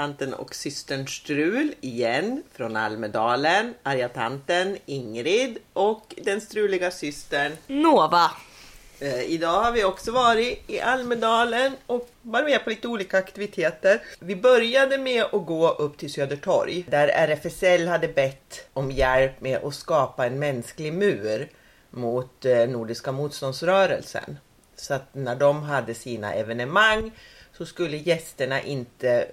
tanten och systern Strul igen från Almedalen. Arga tanten Ingrid och den struliga systern. Nova. Eh, idag har vi också varit i Almedalen och varit med på lite olika aktiviteter. Vi började med att gå upp till Södertorg där RFSL hade bett om hjälp med att skapa en mänsklig mur mot eh, Nordiska motståndsrörelsen. Så att när de hade sina evenemang så skulle gästerna inte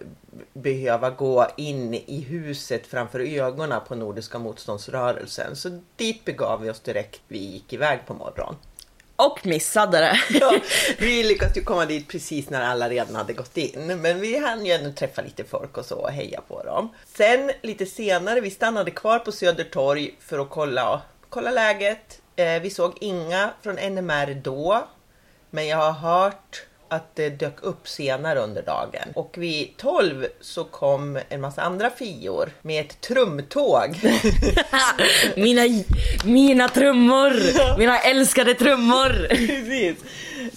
behöva gå in i huset framför ögonen på Nordiska motståndsrörelsen. Så dit begav vi oss direkt vi gick iväg på morgonen. Och missade det. Ja, vi lyckades ju komma dit precis när alla redan hade gått in. Men vi hann ju ändå träffa lite folk och så och heja på dem. Sen lite senare, vi stannade kvar på Södertorg för att kolla, kolla läget. Eh, vi såg inga från NMR då. Men jag har hört att det dök upp senare under dagen. Och vid 12 så kom en massa andra fior med ett trumtåg. mina, mina trummor! Mina älskade trummor! Precis.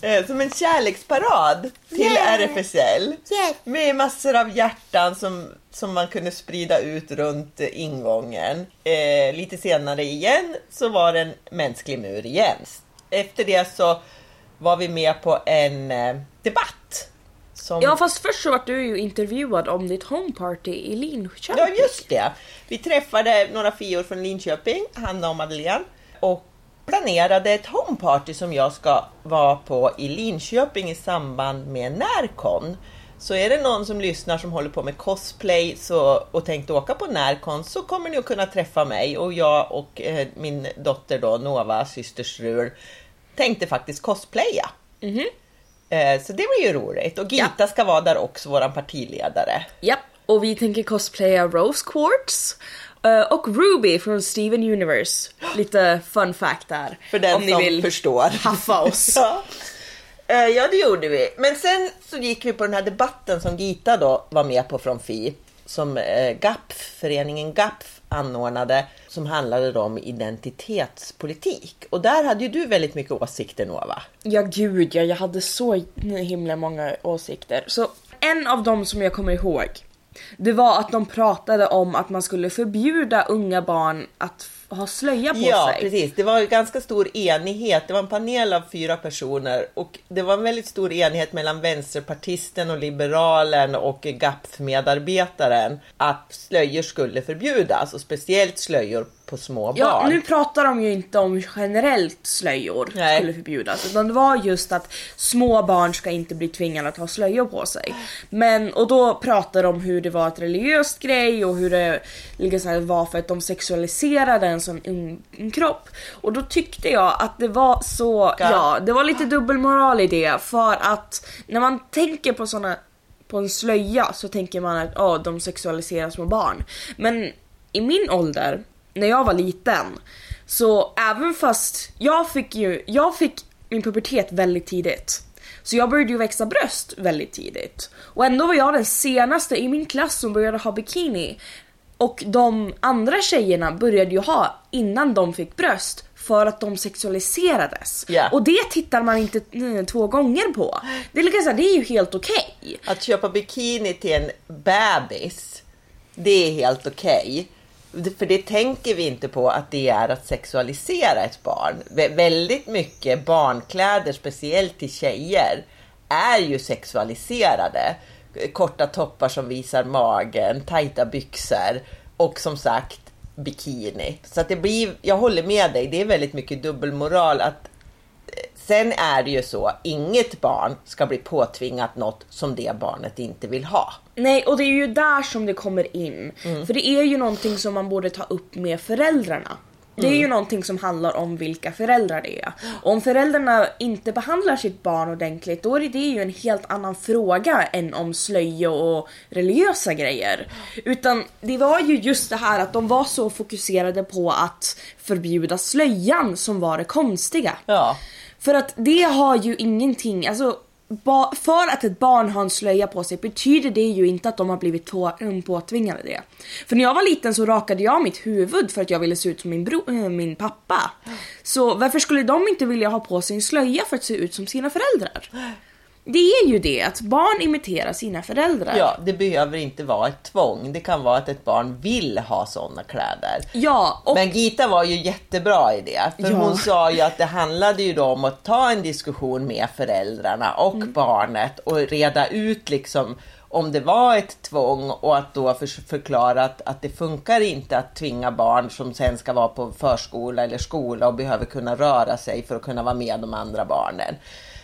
Eh, som en kärleksparad till Yeah. RFSL. Yes. Med massor av hjärtan som, som man kunde sprida ut runt ingången. Eh, lite senare igen så var det en mänsklig mur igen. Efter det så var vi med på en eh, debatt. Som... Ja fast först så var du ju intervjuad om ditt homeparty i Linköping. Ja, just det. Vi träffade några fior från Linköping, Hanna och Madeleine, och planerade ett homeparty som jag ska vara på i Linköping i samband med Närcon. Så är det någon som lyssnar som håller på med cosplay så, och tänkte åka på Närcon så kommer ni att kunna träffa mig och jag och eh, min dotter då, Nova, syster Strul, tänkte faktiskt cosplaya. Eh, så det blir ju roligt. Och Gita ska vara där också, våran partiledare. Japp, och vi tänker cosplaya Rose Quartz eh, och Ruby från Steven Universe. Lite fun fact där. För den om ni som vill förstår. haffa oss. Ja. Eh, ja, det gjorde vi. Men sen så gick vi på den här debatten som Gita då var med på från Fi. Som GAPF, föreningen GAPF anordnade. Som handlade om identitetspolitik. Och där hade ju du väldigt mycket åsikter Nova. Ja gud ja, jag hade så himla många åsikter. Så en av dem som jag kommer ihåg, det var att de pratade om att man skulle förbjuda unga barn att ha slöja på Ja, sig. precis. Det var ganska stor enighet. Det var en panel av fyra personer och det var en väldigt stor enighet mellan vänsterpartisten och liberalen och GAPF-medarbetaren att slöjor skulle förbjudas och speciellt slöjor på små Ja, barn. nu pratar de ju inte om generellt slöjor Nej. skulle förbjudas utan det var just att små barn ska inte bli tvingade att ha slöjor på sig. Men, och då pratar de om hur det var ett religiöst grej och hur det liksom var för att de sexualiserade en sån ung, kropp. Och då tyckte jag att det var så, ja det var lite dubbelmoral i det för att när man tänker på såna på en slöja så tänker man att oh, de sexualiserar små barn. Men i min ålder, när jag var liten, så även fast jag fick ju, jag fick min pubertet väldigt tidigt. Så jag började ju växa bröst väldigt tidigt. Och ändå var jag den senaste i min klass som började ha bikini. Och de andra tjejerna började ju ha innan de fick bröst för att de sexualiserades. Ja. Och det tittar man inte två gånger på. Det är, liksom det är ju helt okej. Att köpa bikini till en bebis, det är helt okej. Det- För det tänker vi inte på att det är att sexualisera ett barn. Vä- väldigt mycket barnkläder, speciellt till tjejer, är ju sexualiserade. Korta toppar som visar magen, tajta byxor och som sagt bikini. Så att det blir, jag håller med dig, det är väldigt mycket dubbelmoral att Sen är det ju så, inget barn ska bli påtvingat något som det barnet inte vill ha. Nej, och det är ju där som det kommer in. För det är ju någonting som man borde ta upp med föräldrarna. Det är ju någonting som handlar om vilka föräldrar det är. Och om föräldrarna inte behandlar sitt barn ordentligt då är det ju en helt annan fråga än om slöja och religiösa grejer. Utan det var ju just det här att de var så fokuserade på att förbjuda slöjan som var det konstiga. Ja. För att det har ju ingenting, alltså för att ett barn har en slöja på sig betyder det ju inte att de har blivit mm, påtvingade det. För när jag var liten så rakade jag mitt huvud för att jag ville se ut som min, bro, eh, min pappa. Så varför skulle de inte vilja ha på sig en slöja för att se ut som sina föräldrar? Eh det är ju det att barn imiterar sina föräldrar. Ja, det behöver inte vara ett tvång. Det kan vara att ett barn vill ha sådana kläder. Ja, och Men Gita var ju jättebra i det. För Ja. hon sa ju att det handlade ju då om att ta en diskussion med föräldrarna och Mm. barnet och reda ut liksom om det var ett tvång och att då för, förklara att, att det funkar inte att tvinga barn som sen ska vara på förskola eller skola och behöver kunna röra sig för att kunna vara med de andra barnen.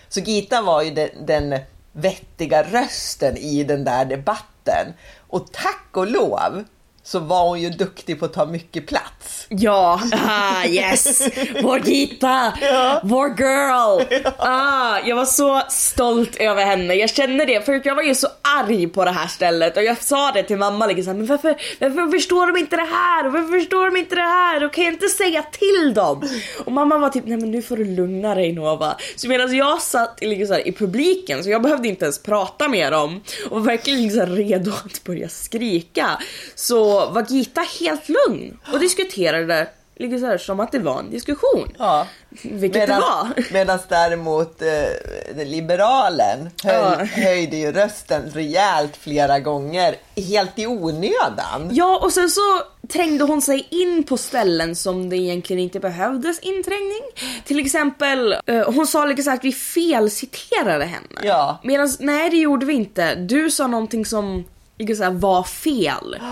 Så Gita var ju den, den vettiga rösten i den där debatten. Och tack och lov så var hon ju duktig på att ta mycket plats. Ja, ah, yes! Vår Gita! Vår girl! Ah, jag var så stolt över henne. Jag kände det för jag var ju så arg på det här stället och jag sa det till mamma liksom men varför, varför förstår de inte det här? Och Varför förstår de inte det här? Och kan jag inte säga till dem? Och mamma var typ, nej men nu får du lugna dig Nova. Så medan jag satt liksom så här, i publiken så jag behövde inte ens prata med dem och var verkligen liksom redo att börja skrika. Så var Gita helt lugn och diskuterade liksom så här, som att det var en diskussion. Ja. Vilket det var. Medan däremot eh, liberalen höj, Ja. höjde ju rösten rejält flera gånger, helt i onödan. Ja och sen så trängde hon sig in på ställen som det egentligen inte behövdes inträngning. Till exempel, eh, hon sa liksom att vi felciterade henne. Ja. Medan nej det gjorde vi inte. Du sa någonting som liksom så här, var fel.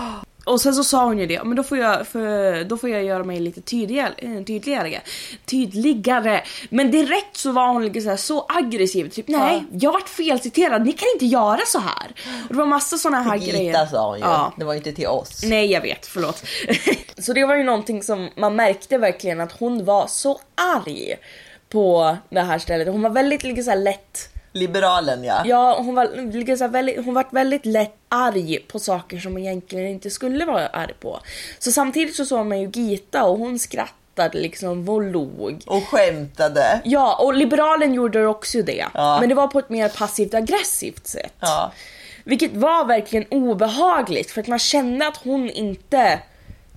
Och sen så sa hon ju det, men då får jag, för, då får jag göra mig lite tydligare, eh, tydligare. Tydligare. Men direkt så var hon liksom så, här, så aggressiv, typ nej, jag vart felciterad, ni kan inte göra så här. Och det var massa såna här grejer. Gita sa hon ju, Ja. det var ju inte till oss. Nej jag vet, förlåt. så det var ju någonting som man märkte verkligen att hon var så arg på det här stället. Hon var väldigt liksom, så lätt Liberalen ja. Ja, hon var, liksom, väldigt, hon var väldigt lätt arg på saker som hon egentligen inte skulle vara arg på. Så samtidigt så såg man ju Gita och hon skrattade liksom och log. Och skämtade. Ja, och liberalen gjorde också det. Ja. Men det var på ett mer passivt aggressivt sätt. Ja. Vilket var verkligen obehagligt för att man kände att hon inte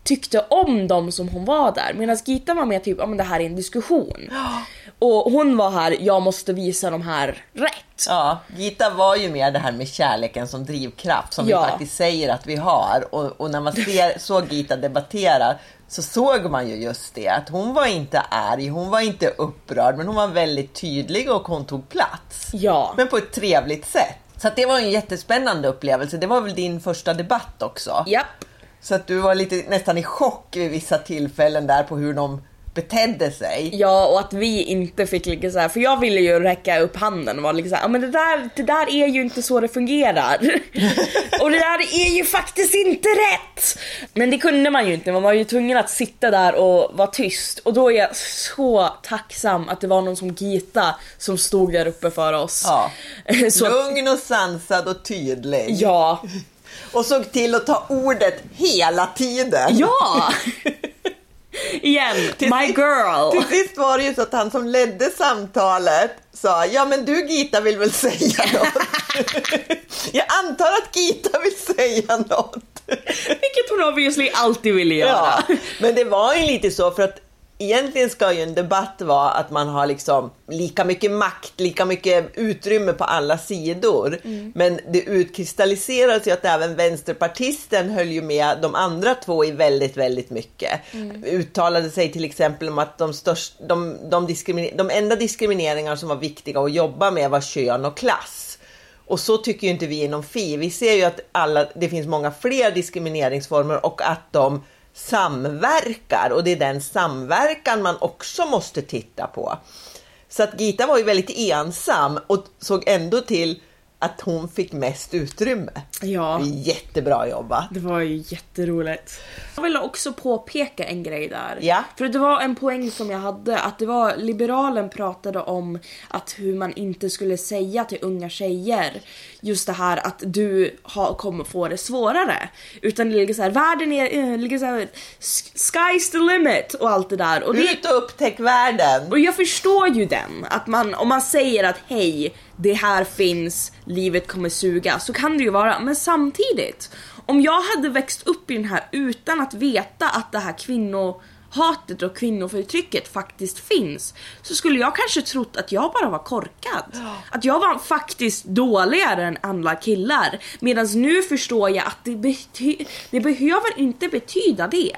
tyckte om dem som hon var där. Medan Gita var mer typ, ja men det här är en diskussion. Och hon var här, jag måste visa de här rätt. Ja, Gita var ju mer det här med kärleken som drivkraft som Ja. vi faktiskt säger att vi har. Och, och när man ser, såg Gita debattera så såg man ju just det att hon var inte arg, hon var inte upprörd men hon var väldigt tydlig och hon tog plats. Ja. Men på ett trevligt sätt. Så det var en jättespännande upplevelse. Det var väl din första debatt också? Japp. Så att du var lite nästan i chock vid vissa tillfällen där på hur de betedde sig. Ja och att vi inte fick ligga så här, för jag ville ju räcka upp handen och vara liksom ja men det där, det där är ju inte så det fungerar. och det där är ju faktiskt inte rätt! Men det kunde man ju inte, man var ju tvungen att sitta där och vara tyst. Och då är jag så tacksam att det var någon som Gita som stod där uppe för oss. Ja. så, Lugn och sansad och tydlig. ja. Och såg till att ta ordet hela tiden. Ja! Igen, Till my sist- girl! Till sist var det ju så att han som ledde samtalet sa, ja men du Gita vill väl säga något? Jag antar att Gita vill säga något. Vilket hon obviously alltid ville göra. Ja, men det var ju lite så för att egentligen ska ju en debatt vara att man har liksom lika mycket makt, lika mycket utrymme på alla sidor. Men det utkristalliserades ju att även vänsterpartisten höll ju med de andra två i väldigt, väldigt mycket. Uttalade sig till exempel om att de, störst, de, de, diskriminer, de enda diskrimineringar som var viktiga att jobba med var kön och klass. Och så tycker ju inte vi inom FI. Vi ser ju att alla, det finns många fler diskrimineringsformer och att de samverkar och det är den samverkan man också måste titta på. Så att Gita var ju väldigt ensam och såg ändå till att hon fick mest utrymme. Ja. Jättebra jobbat. Det var ju jätteroligt. Jag ville också påpeka en grej där. Ja. För det var en poäng som jag hade, att det var liberalen pratade om att hur man inte skulle säga till unga tjejer just det här att du har, kommer få det svårare. Utan det ligger så här, världen är, äh, ligger så här, "S- sky's the limit och allt det där. Och det, Ut och upptäck världen! och jag förstår ju den, att man, om man säger att hej, det här finns, livet kommer suga, så kan det ju vara. Men samtidigt, om jag hade växt upp i den här utan att veta att det här hatet och kvinnoförtrycket faktiskt finns så skulle jag kanske trott att jag bara var korkad. Att jag var faktiskt dåligare än andra killar. Medan nu förstår jag att det, bety- det behöver inte betyda det.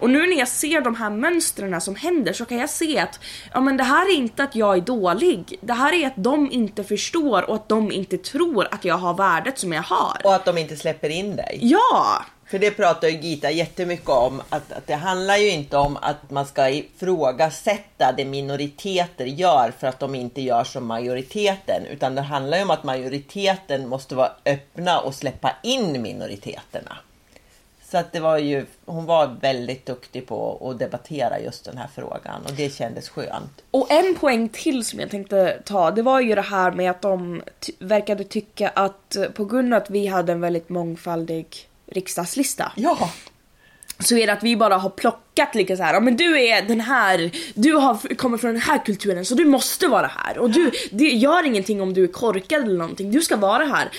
Och nu när jag ser de här mönstren som händer så kan jag se att ja, men det här är inte att jag är dålig. Det här är att de inte förstår och att de inte tror att jag har värdet som jag har. Och att de inte släpper in dig. Ja! För det pratar ju Gita jättemycket om. Att, att det handlar ju inte om att man ska ifrågasätta det minoriteter gör för att de inte gör som majoriteten. Utan det handlar ju om att majoriteten måste vara öppna och släppa in minoriteterna. Så att det var ju, hon var väldigt duktig på att debattera just den här frågan och det kändes skönt. Och en poäng till som jag tänkte ta, det var ju det här med att de ty- verkade tycka att på grund av att vi hade en väldigt mångfaldig riksdagslista Ja, så är det att vi bara har plockat lika så här, men du är den här, du har kommer från den här kulturen så du måste vara här och du, det gör ingenting om du är korkad eller någonting, du ska vara här.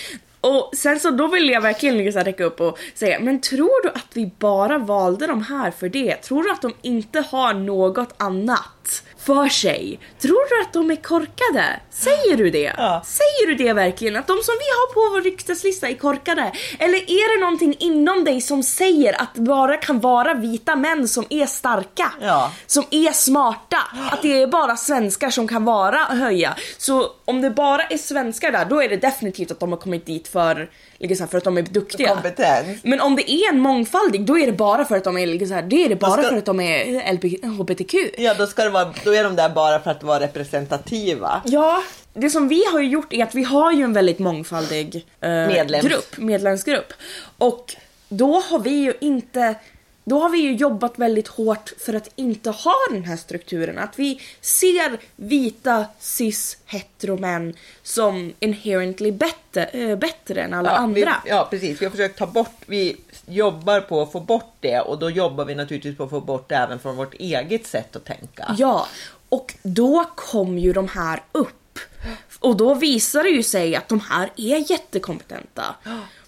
Och sen så då vill jag verkligen liksom räcka upp och säga, men tror du att vi bara valde de här för det? Tror du att de inte har något annat för sig? Tror du att de är korkade? Säger du det? Ja. Säger du det verkligen? Att de som vi har på vår riksdagslista är korkade? Eller är det någonting inom dig som säger att det bara kan vara vita män som är starka? Ja. Som är smarta? Att det är bara svenskar som kan vara höja? Så om det bara är svenskar där, då är det definitivt att de har kommit dit för, liksom för att de är duktiga. kompetens. Men om det är en mångfaldig, då är det bara för att de är liksom det är det bara ska- för att de är LB, HBTQ. Ja, då, ska det vara, då är de där bara för att vara representativa. Ja, det som vi har gjort är att vi har ju en väldigt mångfaldig eh, Medlems. grupp, medlemsgrupp. Och då har vi ju inte då har vi ju jobbat väldigt hårt för att inte ha den här strukturen. Att vi ser vita cis heteromän som inherently bättre, eh, bättre än alla Ja, andra. Vi, ja, precis. Vi har försökt ta bort, vi jobbar på att få bort det och då jobbar vi naturligtvis på att få bort det även från vårt eget sätt att tänka. Ja, och då kom ju de här upp. Och då visar det ju sig att de här är jättekompetenta.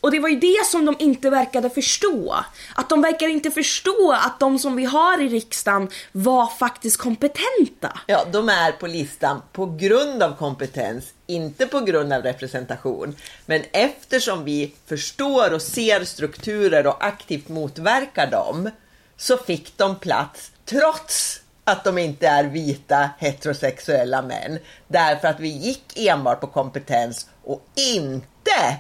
Och det var ju det som de inte verkade förstå. Att de verkar inte förstå att de som vi har i riksdagen var faktiskt kompetenta. Ja, de är på listan på grund av kompetens, inte på grund av representation. Men eftersom vi förstår och ser strukturer och aktivt motverkar dem så fick de plats trots att de inte är vita heterosexuella män. Därför att vi gick enbart på kompetens och inte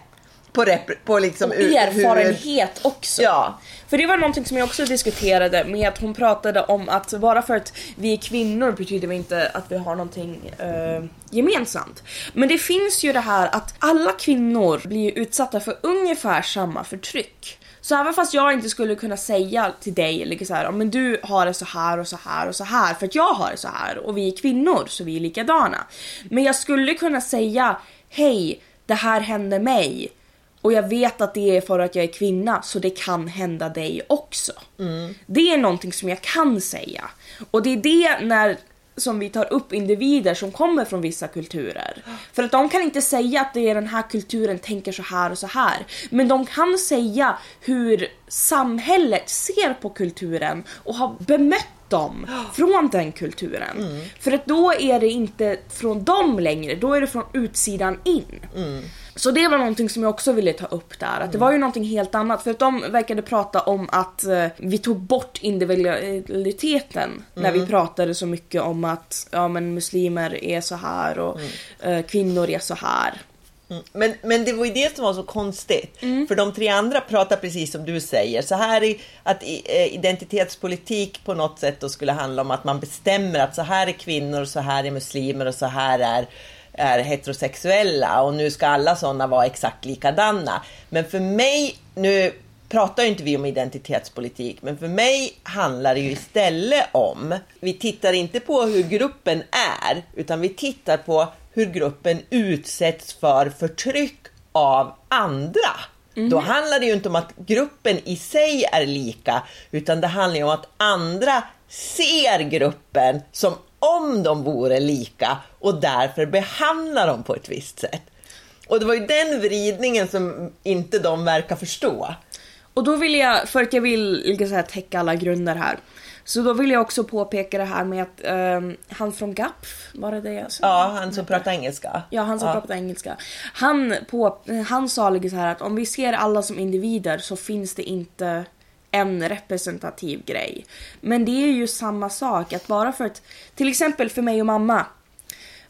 på, rep- på liksom Och hur- erfarenhet också. Ja. För det var någonting som jag också diskuterade med att hon pratade om att bara för att vi är kvinnor betyder det inte att vi har någonting eh, gemensamt. Men det finns ju det här att alla kvinnor blir utsatta för ungefär samma förtryck. Så även fast jag inte skulle kunna säga till dig liksom så här, "Ja, men du har det så här och så här och så här för att jag har det så här och vi är kvinnor så vi är likadana. Men jag skulle kunna säga hej, det här hände mig. Och jag vet att det är för att jag är kvinna så det kan hända dig också. Det är någonting som jag kan säga. Och det är det när som vi tar upp individer som kommer från vissa kulturer. För att de kan inte säga att det är den här kulturen tänker så här och så här. Men de kan säga hur samhället ser på kulturen och har bemött dem från den kulturen. För att då är det inte från dem längre, då är det från utsidan in. Så det var någonting som jag också ville ta upp där. Att det var ju någonting helt annat. För att de verkade prata om att eh, vi tog bort individualiteten. När vi pratade så mycket om att ja, men muslimer är så här och eh, kvinnor är så här. Mm. Men, men det var ju det som var så konstigt. För de tre andra pratar precis som du säger. Så här är att eh, identitetspolitik på något sätt då skulle handla om att man bestämmer att så här är kvinnor, så här är muslimer och så här är, är heterosexuella. Och nu ska alla sådana vara exakt likadana. Men för mig, nu pratar ju inte vi om identitetspolitik, men för mig handlar det ju istället om, vi tittar inte på hur gruppen är, utan vi tittar på hur gruppen utsätts för förtryck av andra. Då handlar det ju inte om att gruppen i sig är lika, utan det handlar ju om att andra ser gruppen som om de vore lika och därför behandlar dem på ett visst sätt. Och det var ju den vridningen som inte de verkar förstå. Och då vill jag, för att jag vill liksom så här, täcka alla grunder här. Så då vill jag också påpeka det här med att ehm, han från GAPF, var det det jag sa? Ja, han som pratar engelska. Ja, han som Ja. pratar engelska. Han, på, han sa liksom så här att om vi ser alla som individer så finns det inte en representativ grej. Men det är ju samma sak, att bara för att, till exempel för mig och mamma,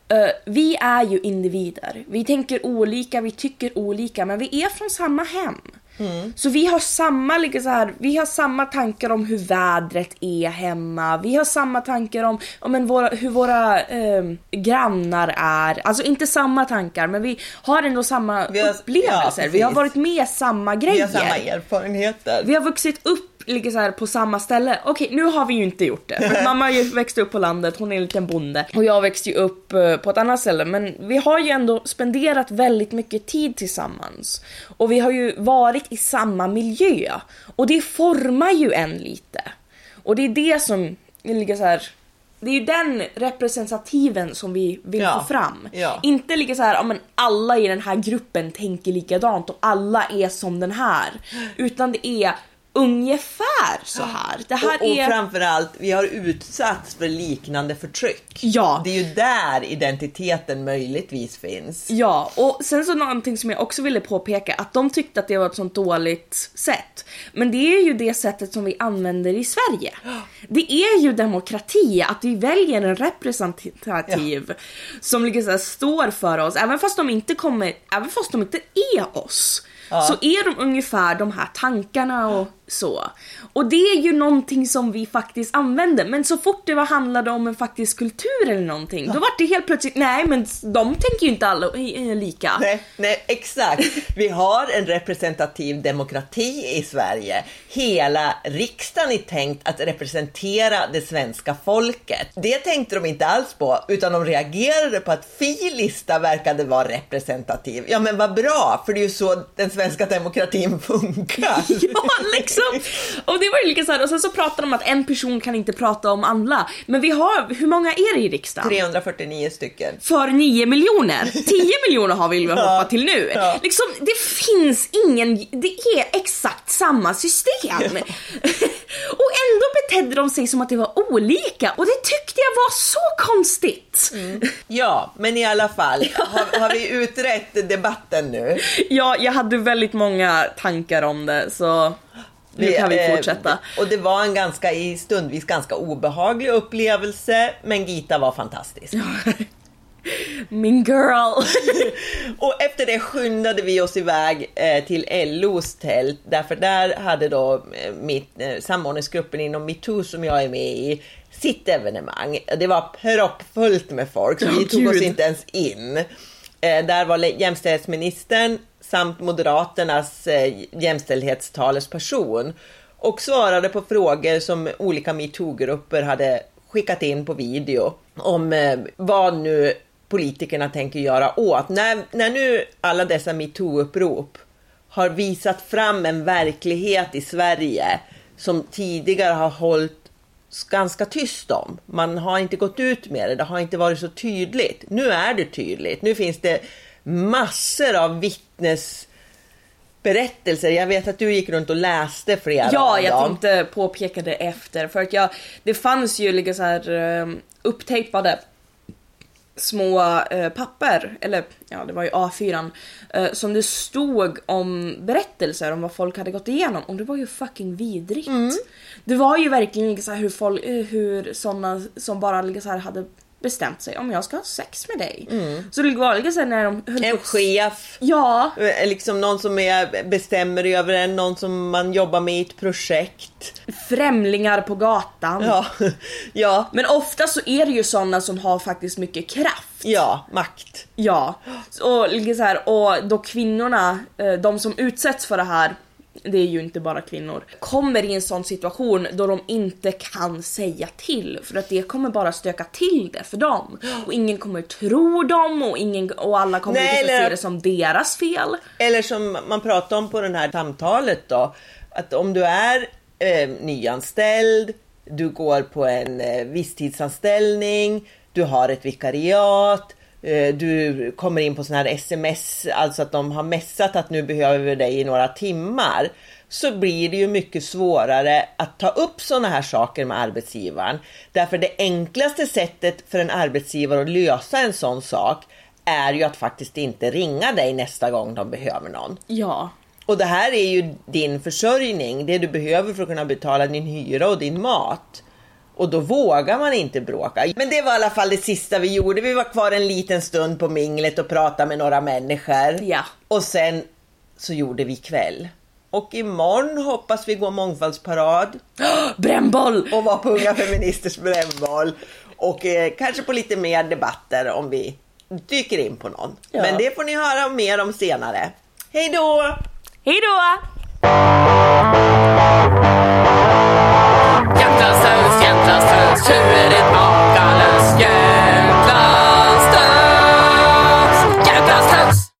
eh, vi är ju individer. Vi tänker olika, vi tycker olika, men vi är från samma hem. Så vi har samma liksom så här, vi har samma tankar om hur vädret är hemma. Vi har samma tankar om, om en våra, hur våra eh, grannar är. Alltså inte samma tankar men vi har ändå samma Vi har- upplevelser. ja, vi har varit med samma grejer. Vi har samma erfarenheter. Vi har vuxit upp liksom så här på samma ställe. Okej, nu har vi ju inte gjort det. För mamma har ju växt upp på landet, hon är en liten bonde. Och jag växte ju upp eh, på ett annat ställe. Men vi har ju ändå spenderat väldigt mycket tid tillsammans. Och vi har ju varit i samma miljö. Och det formar ju en lite. Och det är det som ligger så här. Det är ju den representativen som vi vill Ja, få fram. ja. Inte lika så här, ja men alla i den här gruppen tänker likadant och alla är som den här. Utan det är ungefär så här. Det här och, och är... framförallt, vi har utsatts för liknande förtryck. Ja. Det är ju där identiteten möjligtvis finns. Ja, och sen så någonting som jag också ville påpeka, att de tyckte att det var ett sånt dåligt sätt. Men det är ju det sättet som vi använder i Sverige. Det är ju demokrati, att vi väljer en representativ som liksom står för oss, även fast de inte kommer, även fast de inte är oss. Så är de ungefär de här tankarna och så. Och det är ju någonting som vi faktiskt använder. Men så fort det var handlade om en faktisk kultur eller någonting, då var det helt plötsligt, nej men de tänker ju inte alla eh, lika. Nej, nej, exakt. Vi har en representativ demokrati i Sverige. Hela riksdagen är tänkt att representera det svenska folket. Det tänkte de inte alls på, utan de reagerade på att Fi-lista verkade vara representativ. Ja, men vad bra, för det är ju så den svenska demokratin funkar. Ja, liksom! Och det var ju lika så här, och sen så pratar de om att en person kan inte prata om alla. Men vi har, hur många är det i riksdagen? 349 stycken. För 9 miljoner. 10 miljoner har vi väl hoppat till nu. Ja. Liksom, det finns ingen, det är exakt samma system. och ändå betedde de sig som att det var olika och det tyckte jag var så konstigt. Ja, men i alla fall, har, har vi utrett debatten nu? Ja, jag hade väldigt många tankar om det så nu kan vi eh, fortsätta. Och det var en ganska, i stundvis ganska obehaglig upplevelse, men Gita var fantastisk. Min girl. Och efter det skyndade vi oss iväg eh, till LOs tält, därför där hade då eh, mitt, samordningsgruppen inom metoo som jag är med i, sitt evenemang. Det var proppfullt med folk, så vi tog oss inte ens in. Där var jämställdhetsministern samt Moderaternas eh, jämställdhetstalesperson och svarade på frågor som olika metoo-grupper hade skickat in på video om eh, vad nu politikerna tänker göra åt. När, när nu alla dessa metoo-upprop har visat fram en verklighet i Sverige som tidigare har hållit ganska tyst om. Man har inte gått ut med det, det har inte varit så tydligt. Nu är det tydligt. Nu finns det massor av vittnesberättelser. Jag vet att du gick runt och läste flera Ja, jag tänkte påpeka det efter för att jag, det fanns ju lite så här um, upptejpade små eh, papper, eller ja det var ju A4, eh, som det stod om berättelser om vad folk hade gått igenom och det var ju fucking vidrigt. Mm. Det var ju verkligen liksom så här hur, folk, eh, hur såna som bara liksom så här hade bestämt sig om jag ska ha sex med dig. Så det var liksom här när de höll Mm. En på- chef, Ja, eh, liksom någon som är, bestämmer över en, någon som man jobbar med i ett projekt. främlingar på gatan. Ja, ja, Men ofta så är det ju såna som har faktiskt mycket kraft. ja, makt. Ja. Och, liksom så här, och då kvinnorna, eh, de som utsätts för det här, det är ju inte bara kvinnor, kommer i en sån situation då de inte kan säga till för att det kommer bara stöka till det för dem. Och ingen kommer tro dem och, ingen, och alla kommer Nej, liksom eller- se det som deras fel. Eller som man pratar om på det här samtalet då, att om du är eh, nyanställd, du går på en eh, visstidsanställning, du har ett vikariat, du kommer in på sån här sms, alltså att de har messat att nu behöver vi dig i några timmar. så blir det ju mycket svårare att ta upp sådana här saker med arbetsgivaren. Därför det enklaste sättet för en arbetsgivare att lösa en sån sak är ju att faktiskt inte ringa dig nästa gång de behöver någon. Ja. Och det här är ju din försörjning, det du behöver för att kunna betala din hyra och din mat. Och då vågar man inte bråka. Men det var i alla fall det sista vi gjorde. Vi var kvar en liten stund på minglet och pratade med några människor. Ja. Och sen så gjorde vi kväll. Och imorgon hoppas vi gå mångfaldsparad Brännboll! och vara på Unga Feministers brännboll. Och eh, kanske på lite mer debatter om vi dyker in på någon. Ja. Men det får ni höra mer om senare. Hej då! Hej då! too it.